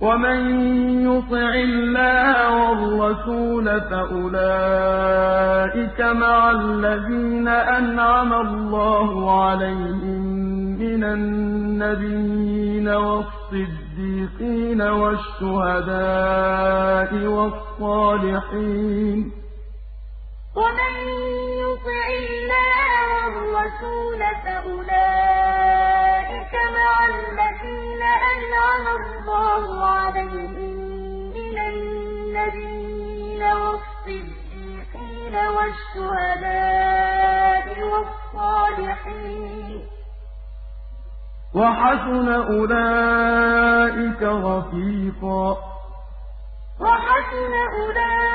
وَمَن يُطِعِ اللَّهَ وَالرَّسُولَ فَأُولَٰئِكَ مَعَ الَّذِينَ أَنْعَمَ اللَّهُ عَلَيْهِم مِّنَ النَّبِيِّينَ وَالصِّدِّيقِينَ وَالشُّهَدَاءِ وَالصَّالِحِينَ وَمَن يُطِعِ اللَّهَ وَالرَّسُولَ فَأُولَٰئِكَ وَالصِّدِّيقِينَ وَالشُّهَدَاءِ وَالصَّالِحِينَ ۚ. وَحَسُنَ أُولَٰئِكَ رَفِيقًا. وَحَسُنَ أُولَٰئِكَ رَفِيقًا